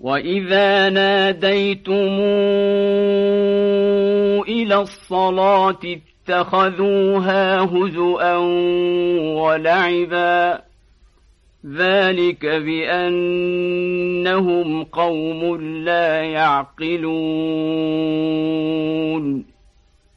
وإذا ناديتم إلى الصلاة اتخذوها هزؤا ولعبا ذلك بأنهم قوم لا يعقلون